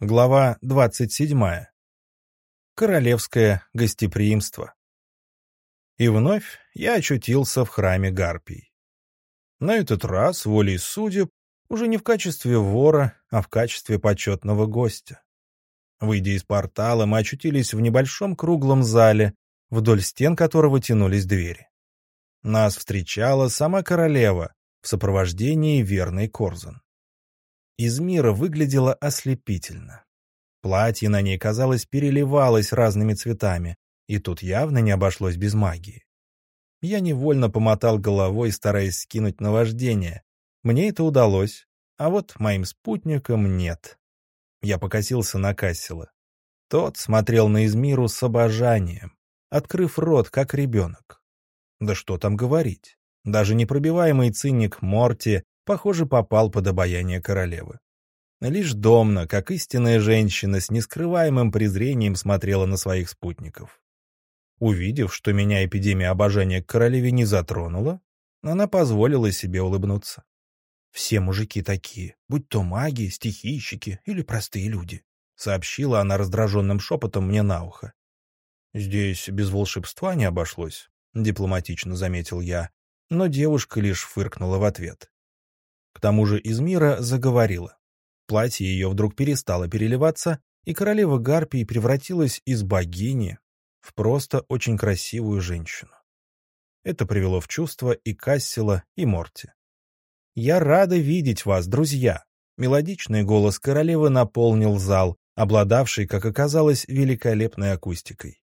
Глава 27. Королевское гостеприимство. И вновь я очутился в храме Гарпий. На этот раз, волей судеб, уже не в качестве вора, а в качестве почетного гостя. Выйдя из портала, мы очутились в небольшом круглом зале, вдоль стен которого тянулись двери. Нас встречала сама королева в сопровождении верной Корзан из мира выглядела ослепительно. Платье на ней, казалось, переливалось разными цветами, и тут явно не обошлось без магии. Я невольно помотал головой, стараясь скинуть наваждение. Мне это удалось, а вот моим спутникам нет. Я покосился на Кассела. Тот смотрел на Измиру с обожанием, открыв рот, как ребенок. Да что там говорить. Даже непробиваемый циник Морти похоже, попал под обаяние королевы. Лишь Домна, как истинная женщина, с нескрываемым презрением смотрела на своих спутников. Увидев, что меня эпидемия обожания к королеве не затронула, она позволила себе улыбнуться. «Все мужики такие, будь то маги, стихийщики или простые люди», — сообщила она раздраженным шепотом мне на ухо. «Здесь без волшебства не обошлось», — дипломатично заметил я, но девушка лишь фыркнула в ответ. К тому же из мира заговорила. Платье ее вдруг перестало переливаться, и королева Гарпии превратилась из богини в просто очень красивую женщину. Это привело в чувство и Кассила, и Морти. «Я рада видеть вас, друзья!» Мелодичный голос королевы наполнил зал, обладавший, как оказалось, великолепной акустикой.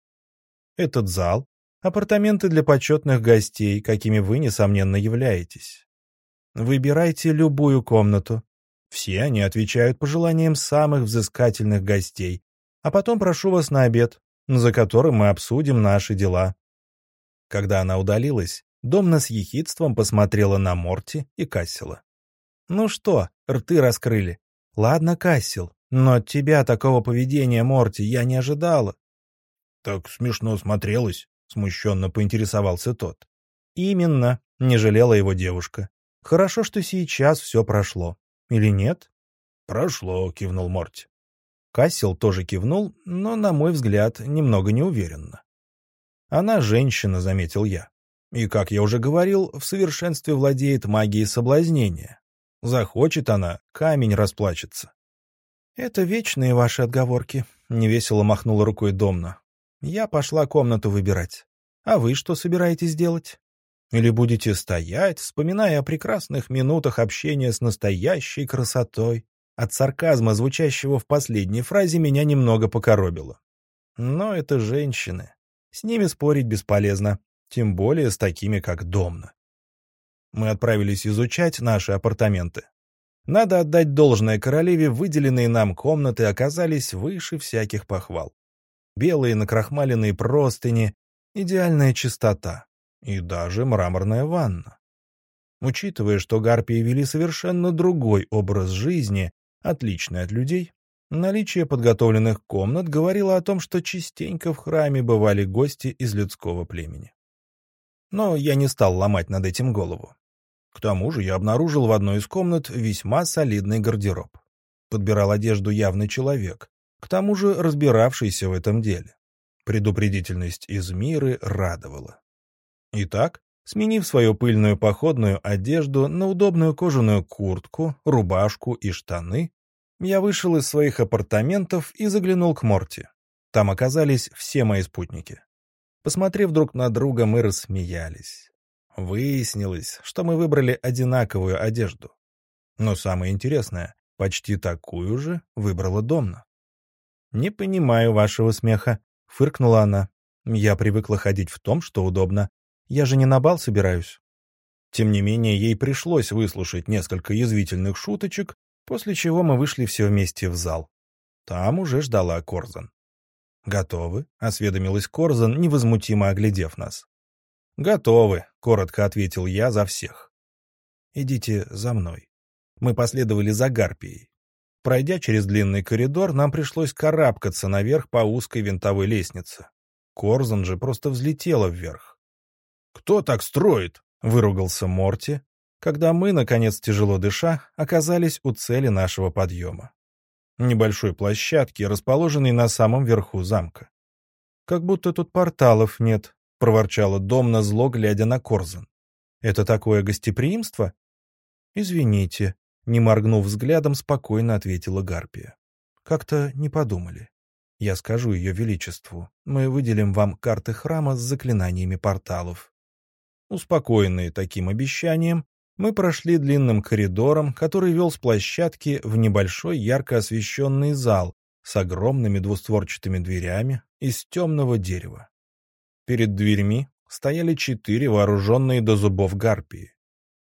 Этот зал — апартаменты для почетных гостей, какими вы, несомненно, являетесь. Выбирайте любую комнату. Все они отвечают пожеланиям самых взыскательных гостей. А потом прошу вас на обед, за которым мы обсудим наши дела». Когда она удалилась, Домна с ехидством посмотрела на Морти и Кассела. «Ну что, рты раскрыли? Ладно, Кассел, но от тебя такого поведения, Морти, я не ожидала». «Так смешно смотрелось», — смущенно поинтересовался тот. «Именно», — не жалела его девушка. Хорошо, что сейчас все прошло. Или нет? Прошло, кивнул Морти. Кассел тоже кивнул, но, на мой взгляд, немного неуверенно. Она женщина, заметил я. И, как я уже говорил, в совершенстве владеет магией соблазнения. Захочет она, камень расплачется. «Это вечные ваши отговорки», — невесело махнула рукой Домна. «Я пошла комнату выбирать. А вы что собираетесь делать?» Или будете стоять, вспоминая о прекрасных минутах общения с настоящей красотой? От сарказма, звучащего в последней фразе, меня немного покоробило. Но это женщины. С ними спорить бесполезно, тем более с такими, как Домна. Мы отправились изучать наши апартаменты. Надо отдать должное королеве, выделенные нам комнаты оказались выше всяких похвал. Белые накрахмаленные простыни, идеальная чистота и даже мраморная ванна. Учитывая, что гарпии вели совершенно другой образ жизни, отличный от людей, наличие подготовленных комнат говорило о том, что частенько в храме бывали гости из людского племени. Но я не стал ломать над этим голову. К тому же я обнаружил в одной из комнат весьма солидный гардероб. Подбирал одежду явный человек, к тому же разбиравшийся в этом деле. Предупредительность из мира радовала. Итак, сменив свою пыльную походную одежду на удобную кожаную куртку, рубашку и штаны, я вышел из своих апартаментов и заглянул к Морти. Там оказались все мои спутники. Посмотрев друг на друга, мы рассмеялись. Выяснилось, что мы выбрали одинаковую одежду. Но самое интересное, почти такую же выбрала Домна. «Не понимаю вашего смеха», — фыркнула она. «Я привыкла ходить в том, что удобно, я же не на бал собираюсь. Тем не менее, ей пришлось выслушать несколько язвительных шуточек, после чего мы вышли все вместе в зал. Там уже ждала Корзан. «Готовы?» — осведомилась Корзан, невозмутимо оглядев нас. «Готовы», — коротко ответил я за всех. «Идите за мной». Мы последовали за Гарпией. Пройдя через длинный коридор, нам пришлось карабкаться наверх по узкой винтовой лестнице. Корзан же просто взлетела вверх. «Кто так строит?» — выругался Морти, когда мы, наконец тяжело дыша, оказались у цели нашего подъема. небольшой площадке, расположенной на самом верху замка. «Как будто тут порталов нет», — проворчала Домна зло, глядя на Корзан. «Это такое гостеприимство?» «Извините», — не моргнув взглядом, спокойно ответила Гарпия. «Как-то не подумали. Я скажу ее величеству. Мы выделим вам карты храма с заклинаниями порталов». Успокоенные таким обещанием, мы прошли длинным коридором, который вел с площадки в небольшой ярко освещенный зал с огромными двустворчатыми дверями из темного дерева. Перед дверьми стояли четыре вооруженные до зубов гарпии.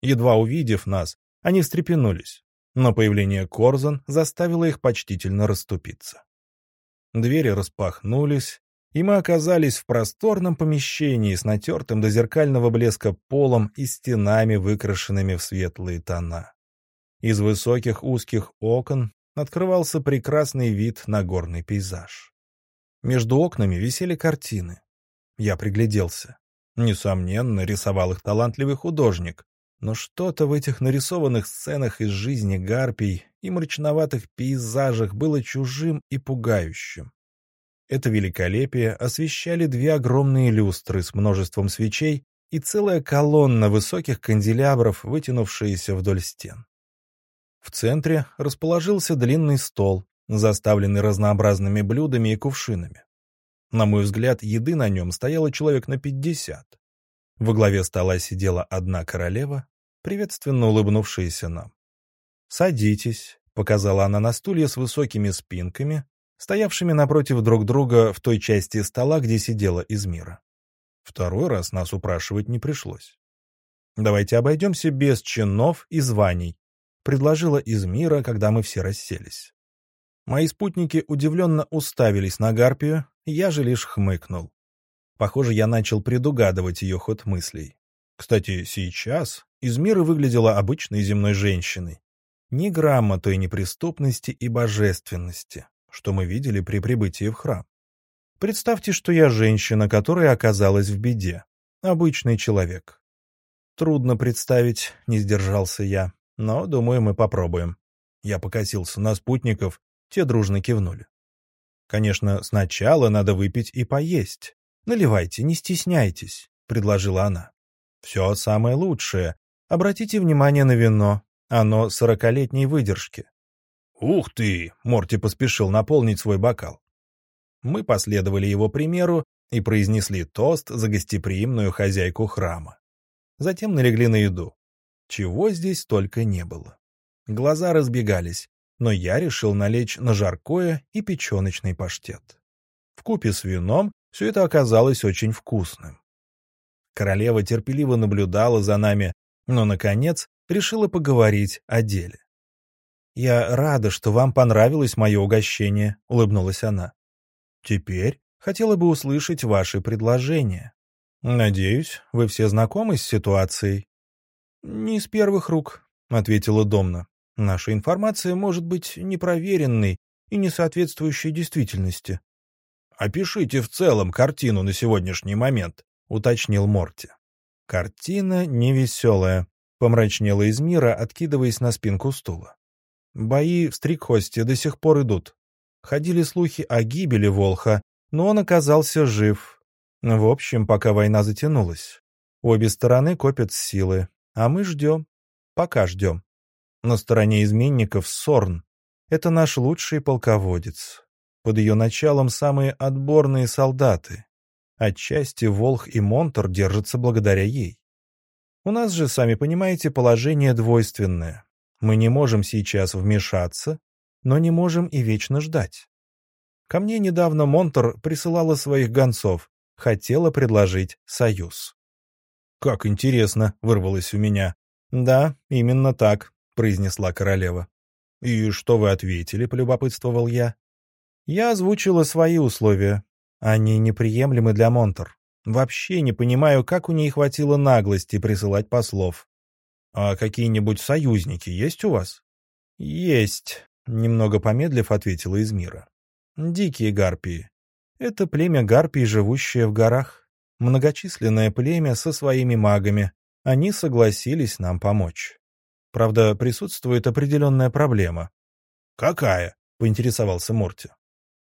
Едва увидев нас, они встрепенулись, но появление Корзан заставило их почтительно расступиться. Двери распахнулись, и мы оказались в просторном помещении с натертым до зеркального блеска полом и стенами, выкрашенными в светлые тона. Из высоких узких окон открывался прекрасный вид на горный пейзаж. Между окнами висели картины. Я пригляделся. Несомненно, рисовал их талантливый художник, но что-то в этих нарисованных сценах из жизни гарпий и мрачноватых пейзажах было чужим и пугающим. Это великолепие освещали две огромные люстры с множеством свечей и целая колонна высоких канделябров, вытянувшиеся вдоль стен. В центре расположился длинный стол, заставленный разнообразными блюдами и кувшинами. На мой взгляд, еды на нем стояло человек на пятьдесят. Во главе стола сидела одна королева, приветственно улыбнувшаяся нам. «Садитесь», — показала она на стулья с высокими спинками, стоявшими напротив друг друга в той части стола, где сидела Измира. Второй раз нас упрашивать не пришлось. «Давайте обойдемся без чинов и званий», — предложила Измира, когда мы все расселись. Мои спутники удивленно уставились на Гарпию, я же лишь хмыкнул. Похоже, я начал предугадывать ее ход мыслей. Кстати, сейчас Измира выглядела обычной земной женщиной. Ни грамма той неприступности и божественности, что мы видели при прибытии в храм. Представьте, что я женщина, которая оказалась в беде. Обычный человек. Трудно представить, не сдержался я, но, думаю, мы попробуем. Я покосился на спутников, те дружно кивнули. Конечно, сначала надо выпить и поесть. Наливайте, не стесняйтесь, предложила она. Все самое лучшее. Обратите внимание на вино. Оно сорокалетней выдержки. «Ух ты!» — Морти поспешил наполнить свой бокал. Мы последовали его примеру и произнесли тост за гостеприимную хозяйку храма. Затем налегли на еду. Чего здесь только не было. Глаза разбегались, но я решил налечь на жаркое и печеночный паштет. В купе с вином все это оказалось очень вкусным. Королева терпеливо наблюдала за нами, но, наконец, решила поговорить о деле. «Я рада, что вам понравилось мое угощение», — улыбнулась она. «Теперь хотела бы услышать ваши предложения. Надеюсь, вы все знакомы с ситуацией?» «Не из первых рук», — ответила Домна. «Наша информация может быть непроверенной и не соответствующей действительности». «Опишите в целом картину на сегодняшний момент», — уточнил Морти. «Картина невеселая», — помрачнела из мира, откидываясь на спинку стула. Бои в Стрикхосте до сих пор идут. Ходили слухи о гибели Волха, но он оказался жив. В общем, пока война затянулась. Обе стороны копят силы, а мы ждем. Пока ждем. На стороне изменников Сорн. Это наш лучший полководец. Под ее началом самые отборные солдаты. Отчасти Волх и Монтор держатся благодаря ей. У нас же, сами понимаете, положение двойственное. Мы не можем сейчас вмешаться, но не можем и вечно ждать. Ко мне недавно Монтор присылала своих гонцов, хотела предложить союз. «Как интересно!» — вырвалось у меня. «Да, именно так», — произнесла королева. «И что вы ответили?» — полюбопытствовал я. Я озвучила свои условия. Они неприемлемы для Монтор. Вообще не понимаю, как у ней хватило наглости присылать послов. «А какие-нибудь союзники есть у вас?» «Есть», — немного помедлив ответила Измира. «Дикие гарпии. Это племя гарпий, живущее в горах. Многочисленное племя со своими магами. Они согласились нам помочь. Правда, присутствует определенная проблема». «Какая?» поинтересовался Морти.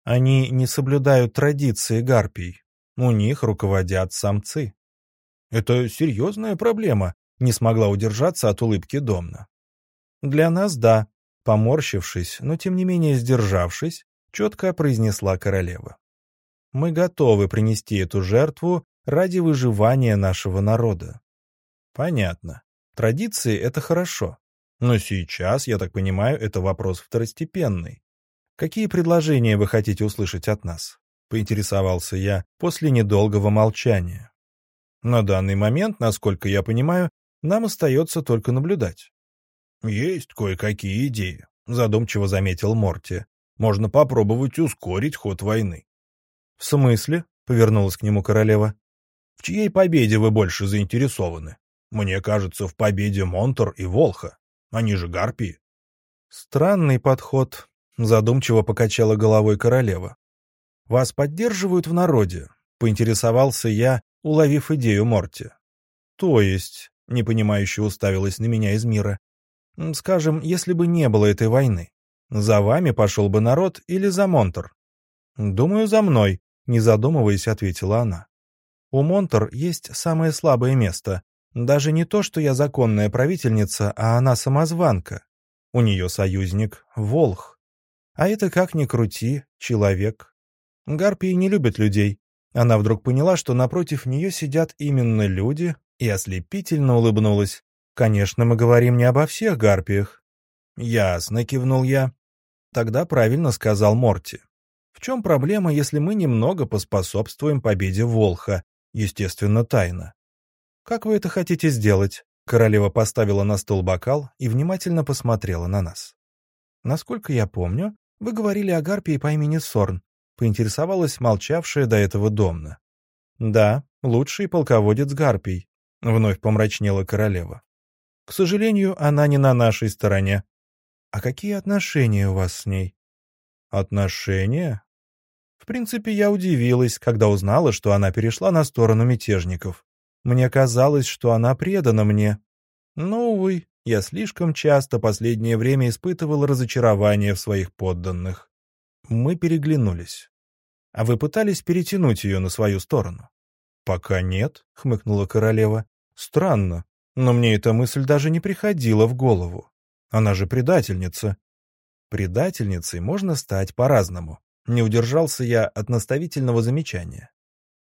Они не соблюдают традиции гарпий. У них руководят самцы. Это серьезная проблема, не смогла удержаться от улыбки Домна. Для нас — да, поморщившись, но тем не менее сдержавшись, четко произнесла королева. Мы готовы принести эту жертву ради выживания нашего народа. Понятно. Традиции — это хорошо. Но сейчас, я так понимаю, это вопрос второстепенный. Какие предложения вы хотите услышать от нас? Поинтересовался я после недолгого молчания. На данный момент, насколько я понимаю, нам остается только наблюдать. «Есть кое-какие идеи», — задумчиво заметил Морти. «Можно попробовать ускорить ход войны». «В смысле?» — повернулась к нему королева. «В чьей победе вы больше заинтересованы? Мне кажется, в победе Монтор и Волха. Они же гарпии». «Странный подход», — задумчиво покачала головой королева. «Вас поддерживают в народе?» — поинтересовался я, уловив идею Морти. «То есть?» — непонимающе уставилась на меня из мира. «Скажем, если бы не было этой войны, за вами пошел бы народ или за Монтор?» «Думаю, за мной», не задумываясь, ответила она. У Монтор есть самое слабое место. Даже не то, что я законная правительница, а она самозванка. У нее союзник — Волх. А это, как ни крути, человек. Гарпии не любят людей. Она вдруг поняла, что напротив нее сидят именно люди, и ослепительно улыбнулась. «Конечно, мы говорим не обо всех гарпиях». «Ясно», — кивнул я. Тогда правильно сказал Морти. В чем проблема, если мы немного поспособствуем победе Волха, естественно, тайно? Как вы это хотите сделать? Королева поставила на стол бокал и внимательно посмотрела на нас. Насколько я помню, вы говорили о гарпии по имени Сорн, поинтересовалась молчавшая до этого Домна. Да, лучший полководец гарпий, вновь помрачнела королева. К сожалению, она не на нашей стороне. А какие отношения у вас с ней? Отношения? В принципе, я удивилась, когда узнала, что она перешла на сторону мятежников. Мне казалось, что она предана мне. Но, увы, я слишком часто последнее время испытывал разочарование в своих подданных. Мы переглянулись. «А вы пытались перетянуть ее на свою сторону?» «Пока нет», — хмыкнула королева. «Странно, но мне эта мысль даже не приходила в голову. Она же предательница». «Предательницей можно стать по-разному», не удержался я от наставительного замечания.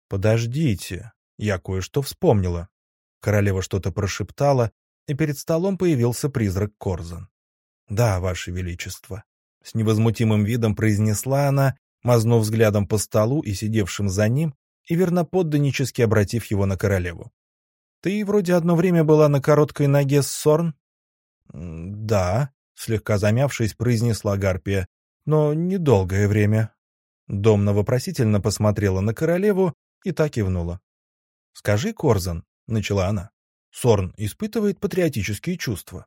«Подождите, я кое-что вспомнила». Королева что-то прошептала, и перед столом появился призрак Корзан. «Да, Ваше Величество», — с невозмутимым видом произнесла она, мазнув взглядом по столу и сидевшим за ним, и верноподданнически обратив его на королеву. «Ты вроде одно время была на короткой ноге с Сорн?» «Да», — слегка замявшись, произнесла Гарпия но недолгое время. Домна вопросительно посмотрела на королеву и так кивнула. «Скажи, Корзан», — начала она, — «Сорн испытывает патриотические чувства.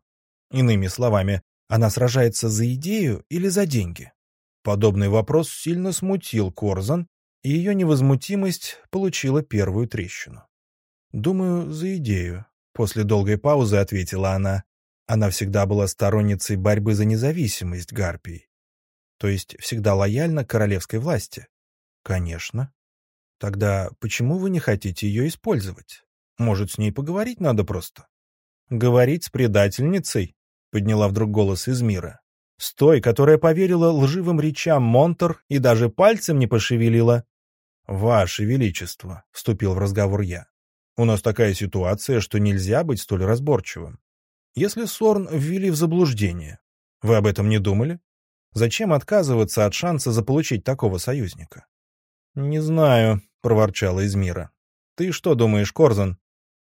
Иными словами, она сражается за идею или за деньги?» Подобный вопрос сильно смутил Корзан, и ее невозмутимость получила первую трещину. «Думаю, за идею», — после долгой паузы ответила она. Она всегда была сторонницей борьбы за независимость Гарпий то есть всегда лояльна королевской власти? Конечно. Тогда почему вы не хотите ее использовать? Может, с ней поговорить надо просто? Говорить с предательницей? Подняла вдруг голос из мира. С той, которая поверила лживым речам Монтер и даже пальцем не пошевелила. «Ваше Величество», — вступил в разговор я, — «у нас такая ситуация, что нельзя быть столь разборчивым. Если Сорн ввели в заблуждение, вы об этом не думали? Зачем отказываться от шанса заполучить такого союзника? «Не знаю», — проворчала Измира. «Ты что думаешь, Корзан?»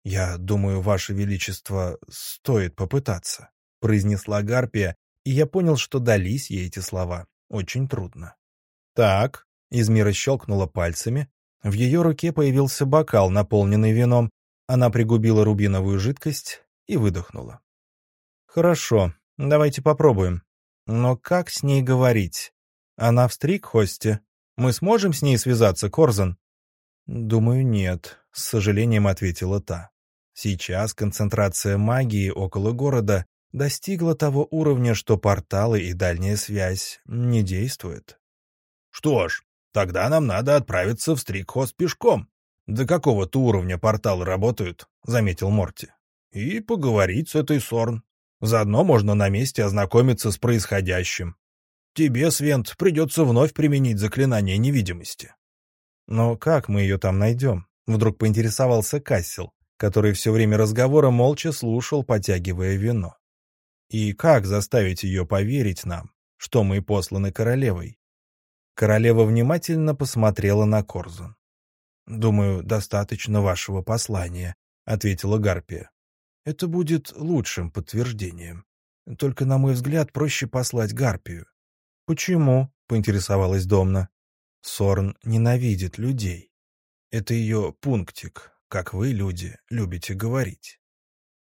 «Я думаю, Ваше Величество, стоит попытаться», — произнесла Гарпия, и я понял, что дались ей эти слова очень трудно. «Так», — Измира щелкнула пальцами, в ее руке появился бокал, наполненный вином, она пригубила рубиновую жидкость и выдохнула. «Хорошо, давайте попробуем. Но как с ней говорить? Она в стрик-хосте. Мы сможем с ней связаться, Корзан? Думаю, нет, с сожалением ответила та. Сейчас концентрация магии около города достигла того уровня, что порталы и дальняя связь не действуют. Что ж, тогда нам надо отправиться в Стрикхост пешком. До какого-то уровня порталы работают, заметил Морти. И поговорить с этой Сорн. Заодно можно на месте ознакомиться с происходящим. Тебе, Свент, придется вновь применить заклинание невидимости. Но как мы ее там найдем? Вдруг поинтересовался Кассел, который все время разговора молча слушал, потягивая вино. И как заставить ее поверить нам, что мы посланы королевой? Королева внимательно посмотрела на Корзун. «Думаю, достаточно вашего послания», — ответила Гарпия. «Это будет лучшим подтверждением. Только, на мой взгляд, проще послать Гарпию». «Почему?» — поинтересовалась Домна. «Сорн ненавидит людей. Это ее пунктик, как вы, люди, любите говорить».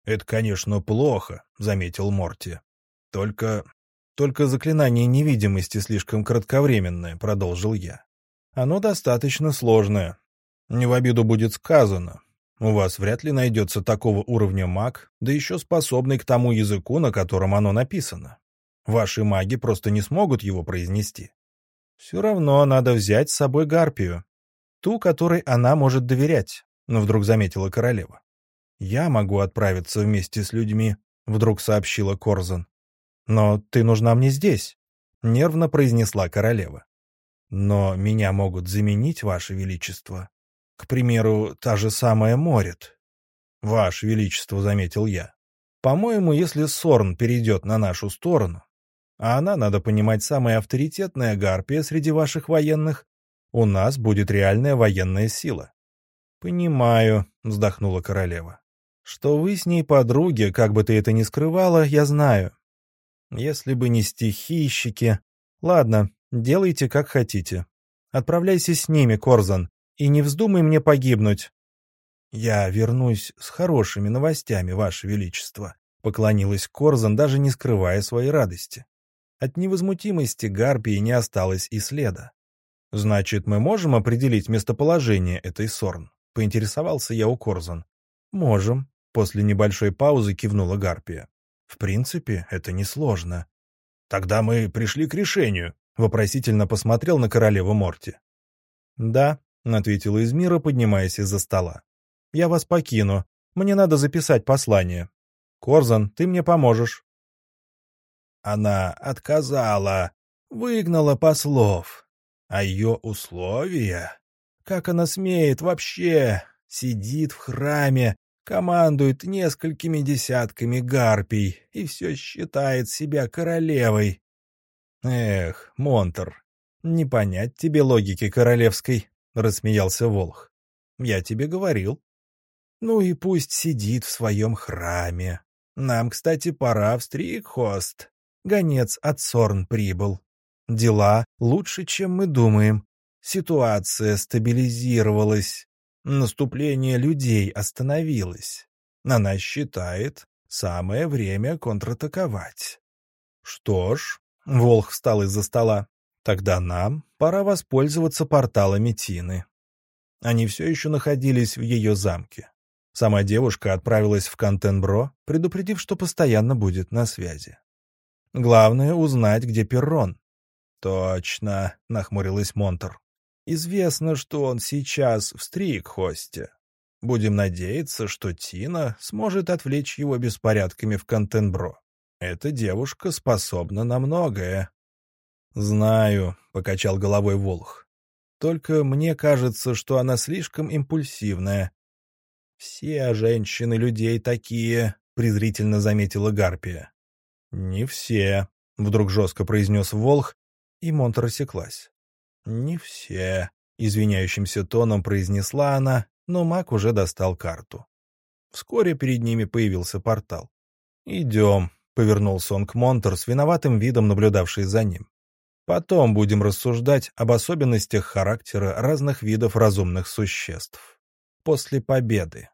«Это, конечно, плохо», — заметил Морти. «Только... только заклинание невидимости слишком кратковременное», — продолжил я. «Оно достаточно сложное. Не в обиду будет сказано. У вас вряд ли найдется такого уровня маг, да еще способный к тому языку, на котором оно написано. Ваши маги просто не смогут его произнести. Все равно надо взять с собой Гарпию, ту, которой она может доверять, — вдруг заметила королева. «Я могу отправиться вместе с людьми», — вдруг сообщила Корзан. «Но ты нужна мне здесь», — нервно произнесла королева. «Но меня могут заменить, Ваше Величество. К примеру, та же самая Морит». «Ваше Величество», — заметил я. «По-моему, если Сорн перейдет на нашу сторону, а она, надо понимать, самая авторитетная гарпия среди ваших военных, у нас будет реальная военная сила». «Понимаю», — вздохнула королева. Что вы с ней подруги, как бы ты это ни скрывала, я знаю. Если бы не стихийщики... Ладно, делайте как хотите. Отправляйся с ними, Корзан, и не вздумай мне погибнуть. Я вернусь с хорошими новостями, Ваше Величество, — поклонилась Корзан, даже не скрывая своей радости. От невозмутимости Гарпии не осталось и следа. «Значит, мы можем определить местоположение этой Сорн?» — поинтересовался я у Корзан. «Можем», После небольшой паузы кивнула Гарпия. «В принципе, это несложно». «Тогда мы пришли к решению», — вопросительно посмотрел на королеву Морти. «Да», — ответила Измира, поднимаясь из-за стола. «Я вас покину. Мне надо записать послание. Корзан, ты мне поможешь». Она отказала, выгнала послов. А ее условия? Как она смеет вообще? Сидит в храме, командует несколькими десятками гарпий и все считает себя королевой. Эх, Монтер, не понять тебе логики королевской, — рассмеялся Волх. Я тебе говорил. Ну и пусть сидит в своем храме. Нам, кстати, пора в Стрикхост. Гонец от Сорн прибыл. Дела лучше, чем мы думаем. Ситуация стабилизировалась. Наступление людей остановилось. Она считает, самое время контратаковать. Что ж, Волх встал из-за стола. Тогда нам пора воспользоваться порталами Тины. Они все еще находились в ее замке. Сама девушка отправилась в Кантенбро, предупредив, что постоянно будет на связи. Главное — узнать, где Перрон. «Точно», — нахмурилась Монтер. Известно, что он сейчас в Стрикхосте. Будем надеяться, что Тина сможет отвлечь его беспорядками в Контенбро. Эта девушка способна на многое. «Знаю», — покачал головой Волх. «Только мне кажется, что она слишком импульсивная». «Все женщины людей такие», — презрительно заметила Гарпия. «Не все», — вдруг жестко произнес Волх, и Монта рассеклась. «Не все», — извиняющимся тоном произнесла она, но маг уже достал карту. Вскоре перед ними появился портал. «Идем», — повернулся он к Монтер с виноватым видом, наблюдавший за ним. «Потом будем рассуждать об особенностях характера разных видов разумных существ. После победы».